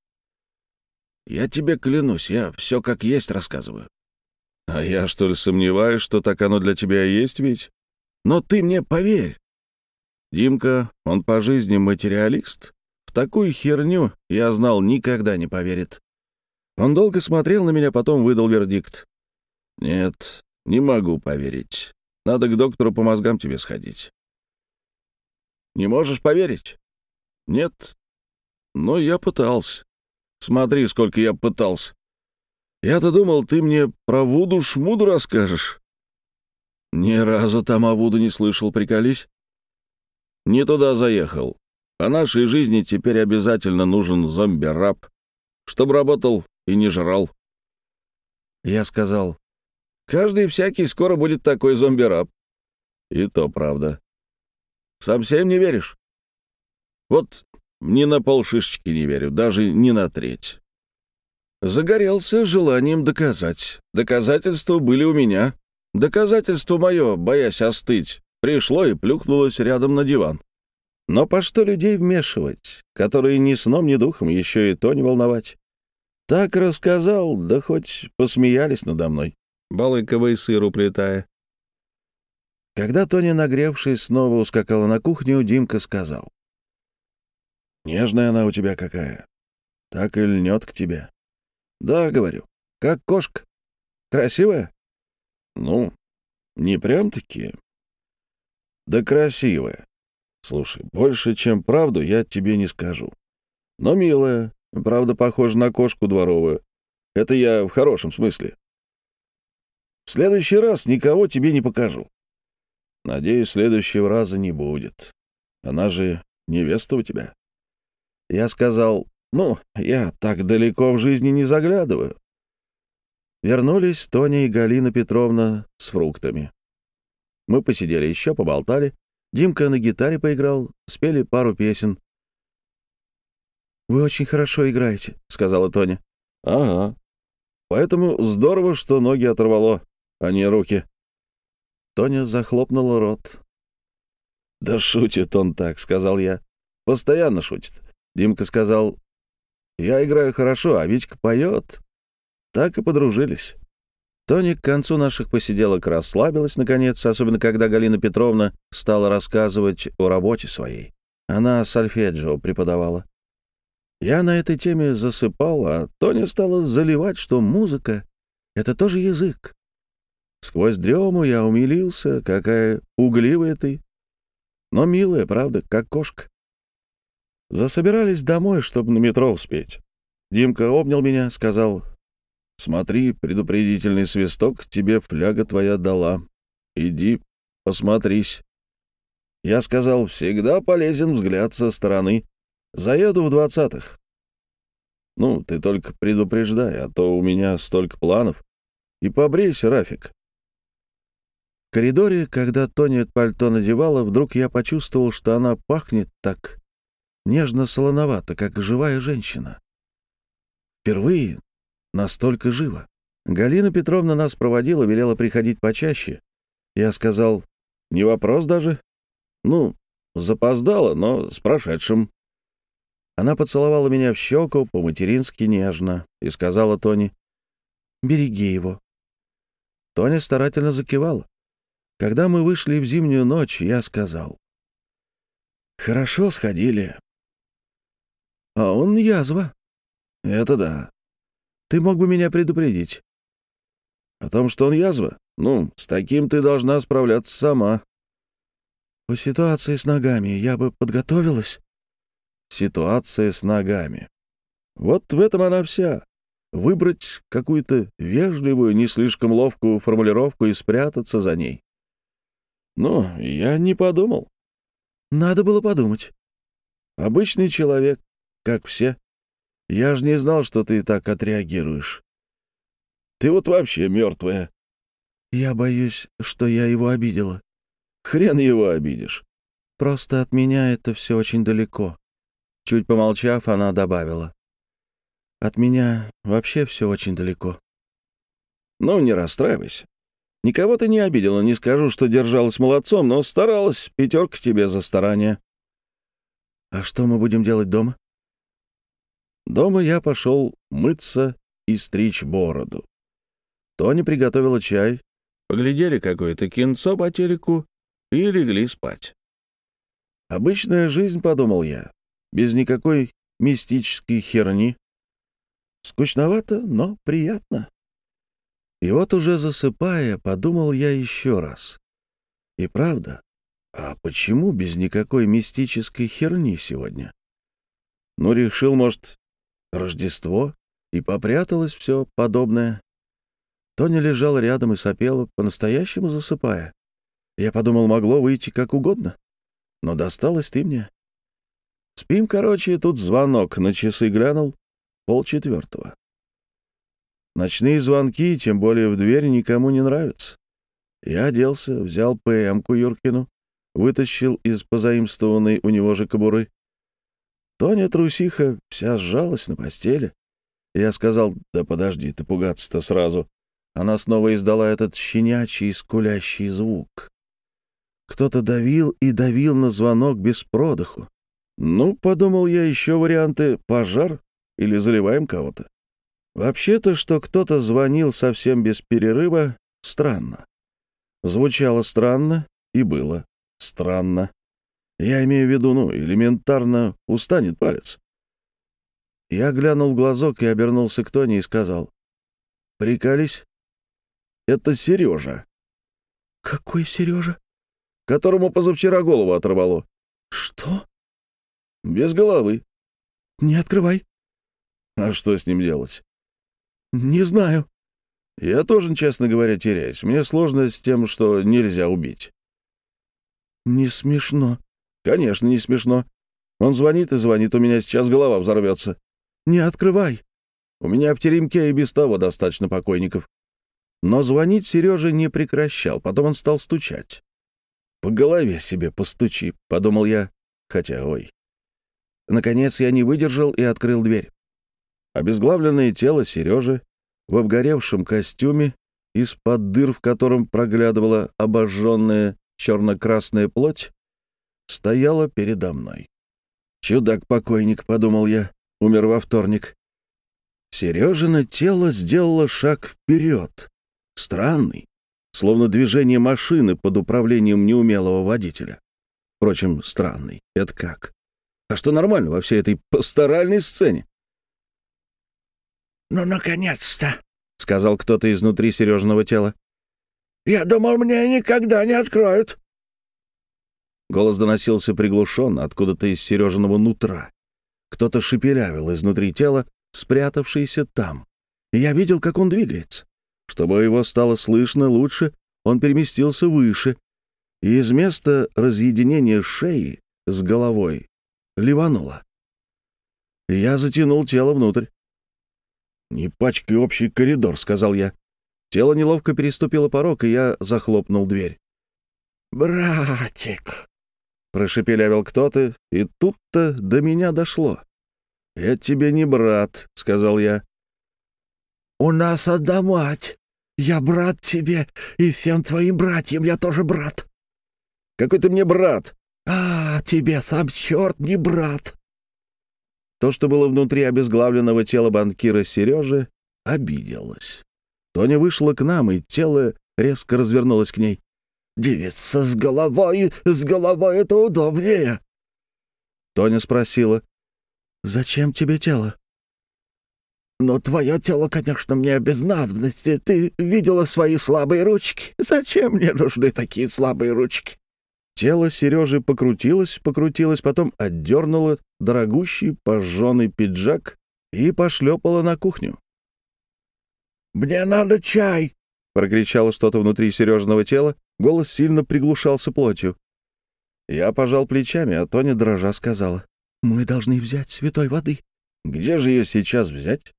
Я тебе клянусь, я все как есть рассказываю. А я, что ли, сомневаюсь, что так оно для тебя и есть ведь? Но ты мне поверь. Димка, он по жизни материалист. В такую херню, я знал, никогда не поверит. Он долго смотрел на меня, потом выдал вердикт. «Нет, не могу поверить. Надо к доктору по мозгам тебе сходить». «Не можешь поверить?» «Нет. Но я пытался. Смотри, сколько я пытался. Я-то думал, ты мне про Вуду-шмуду расскажешь». «Ни разу там о Вуду не слышал, приколись». «Не туда заехал. По нашей жизни теперь обязательно нужен зомби-раб, чтобы работал и не жрал. Я сказал, каждый всякий скоро будет такой зомби-раб. И то правда. Совсем не веришь? Вот ни на полшишечки не верю, даже не на треть. Загорелся желанием доказать. Доказательства были у меня. Доказательство мое, боясь остыть, пришло и плюхнулось рядом на диван. Но по что людей вмешивать, которые ни сном, ни духом, еще и то не волновать? Так рассказал, да хоть посмеялись надо мной. Балыковый сыр уплетая. Когда Тоня, нагревшись, снова ускакала на кухню, Димка сказал. «Нежная она у тебя какая. Так и льнет к тебе». «Да, — говорю, — как кошка. Красивая?» «Ну, не прям-таки. Да красивая. Слушай, больше, чем правду, я тебе не скажу. Но милая, правда, похожа на кошку дворовую. Это я в хорошем смысле. В следующий раз никого тебе не покажу. Надеюсь, следующего раза не будет. Она же невеста у тебя. Я сказал, ну, я так далеко в жизни не заглядываю. Вернулись Тоня и Галина Петровна с фруктами. Мы посидели еще, поболтали. Димка на гитаре поиграл, спели пару песен. «Вы очень хорошо играете», — сказала Тоня. «Ага. Поэтому здорово, что ноги оторвало, а не руки». Тоня захлопнула рот. «Да шутит он так», — сказал я. «Постоянно шутит». Димка сказал, «Я играю хорошо, а Витька поет». Так и подружились. Тони к концу наших посиделок расслабилась, наконец, особенно когда Галина Петровна стала рассказывать о работе своей. Она сольфеджио преподавала. Я на этой теме засыпал, а Тоня стала заливать, что музыка — это тоже язык. Сквозь дрему я умилился, какая угливая ты. Но милая, правда, как кошка. Засобирались домой, чтобы на метро успеть. Димка обнял меня, сказал, «Смотри, предупредительный свисток тебе фляга твоя дала. Иди, посмотрись». Я сказал, «Всегда полезен взгляд со стороны. Заеду в двадцатых». «Ну, ты только предупреждай, а то у меня столько планов. И побрейся, Рафик. В коридоре, когда Тони пальто надевала, вдруг я почувствовал, что она пахнет так нежно-солоновато, как живая женщина. Впервые настолько живо. Галина Петровна нас проводила, велела приходить почаще. Я сказал, не вопрос даже. Ну, запоздала, но с прошедшим. Она поцеловала меня в щеку по-матерински нежно и сказала Тони, «Береги его». Тоня старательно закивала. Когда мы вышли в зимнюю ночь, я сказал. «Хорошо сходили». «А он язва». «Это да. Ты мог бы меня предупредить». «О том, что он язва? Ну, с таким ты должна справляться сама». «По ситуации с ногами я бы подготовилась». «Ситуация с ногами. Вот в этом она вся выбрать какую-то вежливую, не слишком ловкую формулировку и спрятаться за ней. Ну, я не подумал. Надо было подумать. Обычный человек, как все. Я же не знал, что ты так отреагируешь. Ты вот вообще мертвая. Я боюсь, что я его обидела. Хрен его обидишь. Просто от меня это все очень далеко. Чуть помолчав, она добавила. От меня вообще все очень далеко. Ну, не расстраивайся. Никого ты не обидела, не скажу, что держалась молодцом, но старалась. Пятерка тебе за старание. А что мы будем делать дома? Дома я пошел мыться и стричь бороду. Тони приготовила чай, поглядели какое-то кинцо по телеку и легли спать. Обычная жизнь, подумал я, без никакой мистической херни. Скучновато, но приятно. И вот уже засыпая, подумал я еще раз. И правда, а почему без никакой мистической херни сегодня? Ну, решил, может, Рождество, и попряталось все подобное. Тоня лежала рядом и сопела, по-настоящему засыпая. Я подумал, могло выйти как угодно, но досталось ты мне. Спим, короче, тут звонок, на часы глянул, полчетвертого. Ночные звонки, тем более в дверь, никому не нравятся. Я оделся, взял ПМ-ку Юркину, вытащил из позаимствованной у него же кобуры. Тоня трусиха вся сжалась на постели. Я сказал, да подожди ты пугаться-то сразу. Она снова издала этот щенячий скулящий звук. Кто-то давил и давил на звонок без продыху. Ну, подумал я, еще варианты «пожар» или «заливаем кого-то». Вообще-то, что кто-то звонил совсем без перерыва, странно. Звучало странно и было странно. Я имею в виду, ну, элементарно устанет палец. Я глянул в глазок и обернулся к Тоне и сказал. «Прикались? Это Сережа». «Какой Сережа?» «Которому позавчера голову оторвало». «Что?» «Без головы». «Не открывай». «А что с ним делать?» «Не знаю». «Я тоже, честно говоря, теряюсь. Мне сложно с тем, что нельзя убить». «Не смешно». «Конечно, не смешно. Он звонит и звонит, у меня сейчас голова взорвется». «Не открывай». «У меня в теремке и без того достаточно покойников». Но звонить Сережа не прекращал, потом он стал стучать. «По голове себе постучи», — подумал я, хотя, ой. Наконец я не выдержал и открыл дверь. Обезглавленное тело Сережи в обгоревшем костюме, из-под дыр в котором проглядывала обожженная черно-красная плоть, стояло передо мной. «Чудак-покойник», — подумал я, — умер во вторник. Сережина тело сделало шаг вперед, странный, словно движение машины под управлением неумелого водителя. Впрочем, странный. Это как? А что нормально во всей этой пасторальной сцене? «Ну, наконец-то!» — сказал кто-то изнутри Сережного тела. «Я думал, мне никогда не откроют». Голос доносился приглушенно откуда-то из Сережиного нутра. Кто-то шепелявил изнутри тела, спрятавшийся там. Я видел, как он двигается. Чтобы его стало слышно лучше, он переместился выше, и из места разъединения шеи с головой ливануло. Я затянул тело внутрь. «Не пачкай общий коридор», — сказал я. Тело неловко переступило порог, и я захлопнул дверь. «Братик!» — прошепелявил кто-то, и тут-то до меня дошло. «Я тебе не брат», — сказал я. «У нас одна мать. Я брат тебе, и всем твоим братьям я тоже брат». «Какой ты мне брат?» «А, тебе сам черт не брат». То, что было внутри обезглавленного тела банкира Сережи, обиделось. Тоня вышла к нам, и тело резко развернулось к ней. «Девица с головой, с головой это удобнее!» Тоня спросила, «Зачем тебе тело?» «Но твое тело, конечно, мне без надобности. Ты видела свои слабые ручки. Зачем мне нужны такие слабые ручки?» Тело Сережи покрутилось, покрутилось, потом отдернуло дорогущий пожженный пиджак и пошлепало на кухню. «Мне надо чай!» — прокричало что-то внутри Сережного тела, голос сильно приглушался плотью. Я пожал плечами, а Тоня дрожа сказала. «Мы должны взять святой воды». «Где же ее сейчас взять?»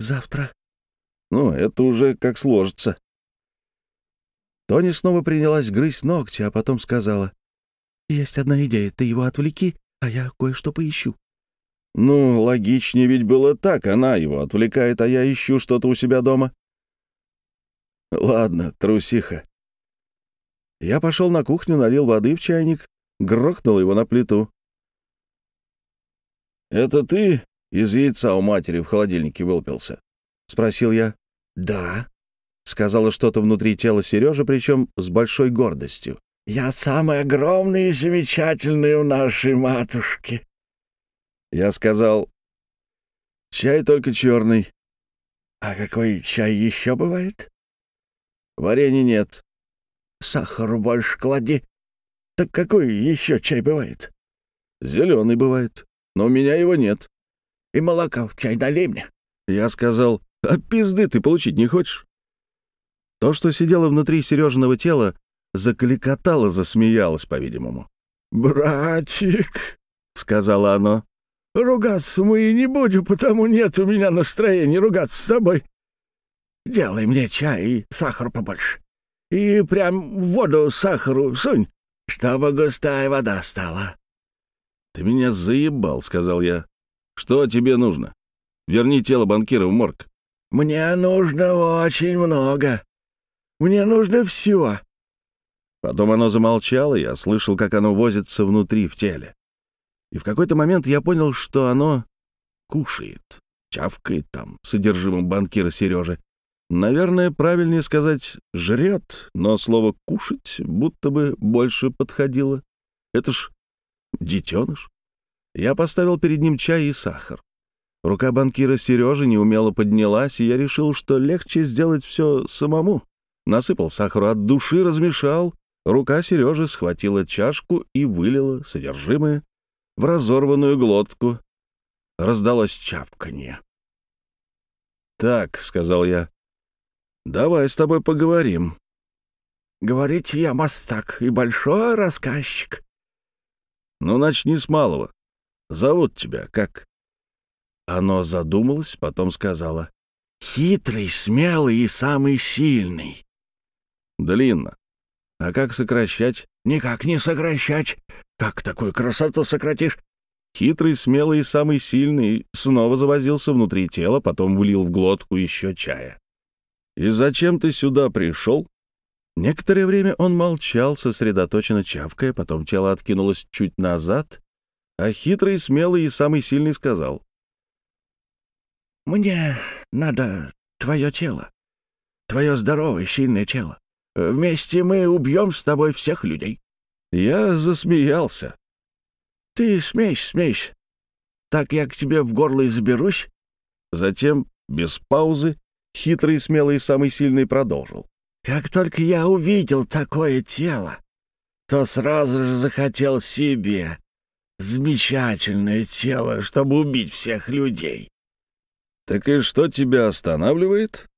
«Завтра». «Ну, это уже как сложится». Тони снова принялась грызть ногти, а потом сказала. «Есть одна идея. Ты его отвлеки, а я кое-что поищу». «Ну, логичнее ведь было так. Она его отвлекает, а я ищу что-то у себя дома». «Ладно, трусиха». Я пошел на кухню, налил воды в чайник, грохнул его на плиту. «Это ты из яйца у матери в холодильнике вылпился?» — спросил я. «Да», Сказала что-то внутри тела Сережи, причем с большой гордостью. «Я самый огромный и замечательный у нашей матушки». Я сказал, «Чай только черный». «А какой чай еще бывает?» «Варенья нет». «Сахару больше клади». «Так какой еще чай бывает?» «Зеленый бывает, но у меня его нет». «И молока в чай налей мне». Я сказал, «А пизды ты получить не хочешь?» То, что сидело внутри Сережиного тела, закликотало, засмеялось, по-видимому. «Братик», — сказала оно, — «ругаться мы и не будем, потому нет у меня настроения ругаться с тобой. Делай мне чай и сахар побольше. И прям в воду сахару сунь, чтобы густая вода стала». «Ты меня заебал», — сказал я. «Что тебе нужно? Верни тело банкира в морг». «Мне нужно очень много. Мне нужно все». Потом оно замолчало, я слышал, как оно возится внутри, в теле. И в какой-то момент я понял, что оно кушает, чавкает там содержимым банкира Сережи. Наверное, правильнее сказать «жрет», но слово «кушать» будто бы больше подходило. Это ж детеныш. Я поставил перед ним чай и сахар. Рука банкира Сережи неумело поднялась, и я решил, что легче сделать все самому. Насыпал сахару от души, размешал. Рука Сережи схватила чашку и вылила содержимое в разорванную глотку. Раздалось чапканье. «Так», — сказал я, — «давай с тобой поговорим». «Говорите, я мастак и большой рассказчик». «Ну, начни с малого. Зовут тебя как?» Оно задумалось, потом сказала. «Хитрый, смелый и самый сильный». «Длинно. А как сокращать?» «Никак не сокращать. Как такую красоту сократишь?» Хитрый, смелый и самый сильный снова завозился внутри тела, потом влил в глотку еще чая. «И зачем ты сюда пришел?» Некоторое время он молчал, сосредоточенно чавкая, потом тело откинулось чуть назад, а хитрый, смелый и самый сильный сказал. «Мне надо твое тело, твое здоровое, сильное тело. Вместе мы убьем с тобой всех людей». Я засмеялся. «Ты смейся, смейся. Так я к тебе в горло и заберусь». Затем, без паузы, хитрый, смелый и самый сильный продолжил. «Как только я увидел такое тело, то сразу же захотел себе замечательное тело, чтобы убить всех людей. «Так и что тебя останавливает?»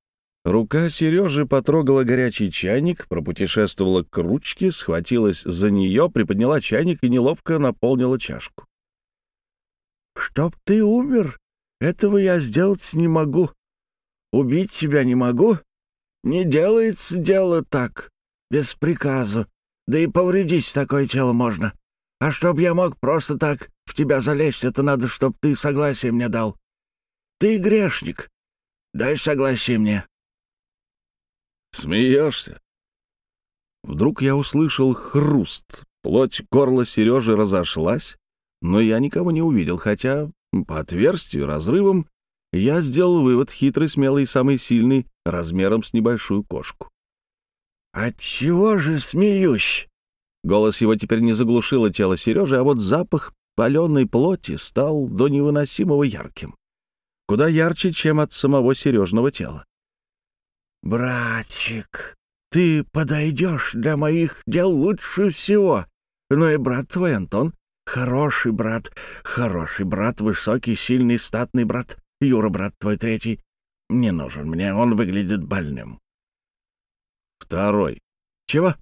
Рука Сережи потрогала горячий чайник, пропутешествовала к ручке, схватилась за нее, приподняла чайник и неловко наполнила чашку. «Чтоб ты умер, этого я сделать не могу. Убить тебя не могу. Не делается дело так, без приказа. Да и повредить такое тело можно. А чтоб я мог просто так в тебя залезть, это надо, чтоб ты согласие мне дал. Ты грешник. Дай согласие мне». «Смеешься?» Вдруг я услышал хруст. Плоть горла Сережи разошлась, но я никого не увидел, хотя по отверстию, разрывом, я сделал вывод хитрый, смелый и самый сильный, размером с небольшую кошку. «Отчего же смеюсь?» Голос его теперь не заглушило тело Сережи, а вот запах паленой плоти стал до невыносимого ярким куда ярче, чем от самого Сережного тела. «Братчик, ты подойдешь для моих дел лучше всего. Но и брат твой, Антон, хороший брат, хороший брат, высокий, сильный, статный брат. Юра, брат твой третий, не нужен мне, он выглядит больным». «Второй». «Чего?»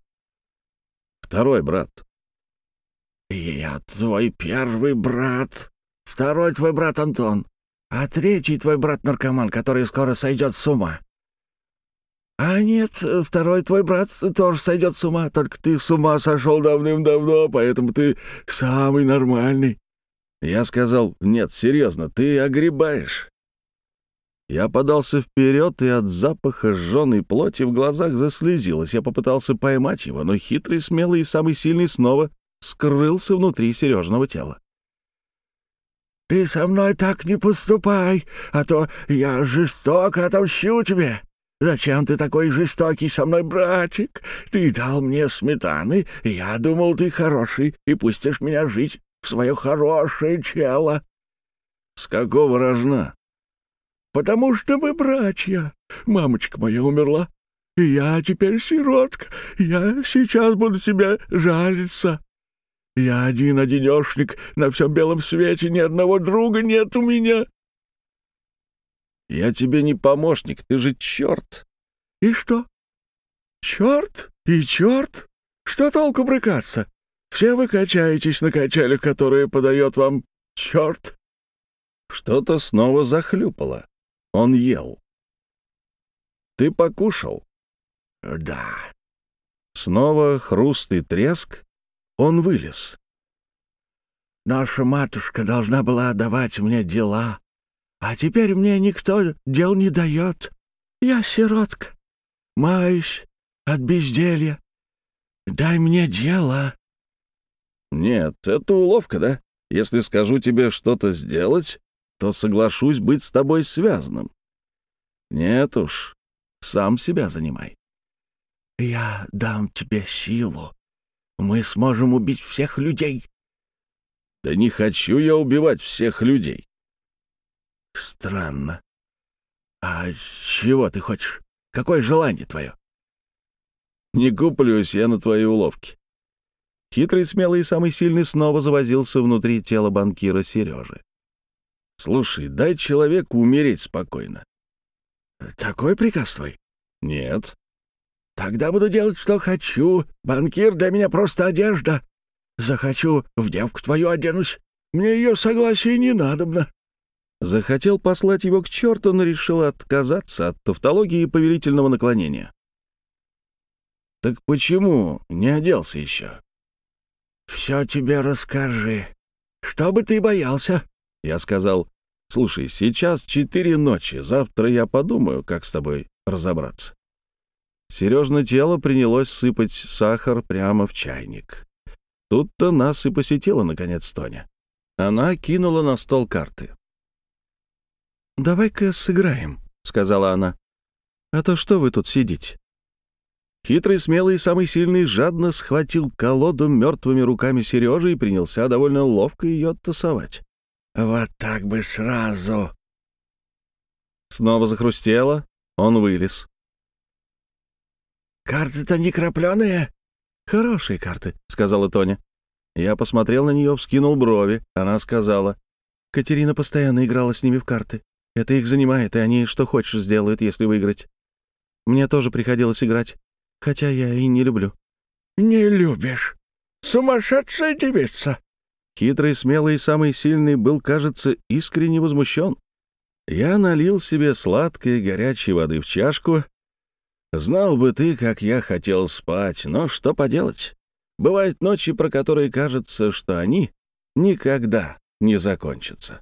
«Второй брат». «Я твой первый брат. Второй твой брат Антон. А третий твой брат-наркоман, который скоро сойдет с ума. А нет, второй твой брат тоже сойдет с ума, только ты с ума сошел давным-давно, поэтому ты самый нормальный. Я сказал, нет, серьезно, ты огребаешь. Я подался вперед, и от запаха сжженной плоти в глазах заслезилось. Я попытался поймать его, но хитрый, смелый и самый сильный снова скрылся внутри Сережного тела. Ты со мной так не поступай, а то я жестоко отомщу тебе. Зачем ты такой жестокий со мной, братчик? Ты дал мне сметаны, я думал, ты хороший, и пустишь меня жить в свое хорошее чело. С какого рожна? Потому что мы братья. Мамочка моя умерла, и я теперь сиротка. Я сейчас буду тебе жалиться. Я один-одинешник на всем белом свете, ни одного друга нет у меня. Я тебе не помощник, ты же черт. И что? Черт и черт? Что толку брыкаться? Все вы качаетесь на качелях, которые подает вам черт. Что-то снова захлюпало. Он ел. Ты покушал? Да. Снова хруст и треск, он вылез. Наша матушка должна была давать мне дела, а теперь мне никто дел не дает. Я сиротка, маюсь от безделья. Дай мне дело». «Нет, это уловка, да? Если скажу тебе что-то сделать, то соглашусь быть с тобой связанным. Нет уж, сам себя занимай». «Я дам тебе силу. Мы сможем убить всех людей». «Да не хочу я убивать всех людей». «Странно. А чего ты хочешь? Какое желание твое?» «Не куплюсь я на твои уловки». Хитрый, смелый и самый сильный снова завозился внутри тела банкира Сережи. «Слушай, дай человеку умереть спокойно». «Такой приказ твой?» «Нет». Тогда буду делать, что хочу. Банкир для меня просто одежда. Захочу, в девку твою оденусь. Мне ее согласие не надобно». Захотел послать его к черту, но решил отказаться от тавтологии повелительного наклонения. «Так почему не оделся еще?» «Все тебе расскажи. Что бы ты боялся?» Я сказал, «Слушай, сейчас четыре ночи, завтра я подумаю, как с тобой разобраться». Сережно тело принялось сыпать сахар прямо в чайник. Тут-то нас и посетила, наконец, Тоня. Она кинула на стол карты. «Давай-ка сыграем», — сказала она. «А то что вы тут сидите?» Хитрый, смелый и самый сильный жадно схватил колоду мертвыми руками Сережи и принялся довольно ловко ее тасовать. «Вот так бы сразу!» Снова захрустело, он вылез. «Карты-то не крапленые?» «Хорошие карты», — сказала Тоня. Я посмотрел на нее, вскинул брови. Она сказала. «Катерина постоянно играла с ними в карты. Это их занимает, и они что хочешь сделают, если выиграть. Мне тоже приходилось играть, хотя я и не люблю». «Не любишь? Сумасшедшая девица!» Хитрый, смелый и самый сильный был, кажется, искренне возмущен. Я налил себе сладкой горячей воды в чашку Знал бы ты, как я хотел спать, но что поделать? Бывают ночи, про которые кажется, что они никогда не закончатся.